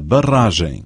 barragem.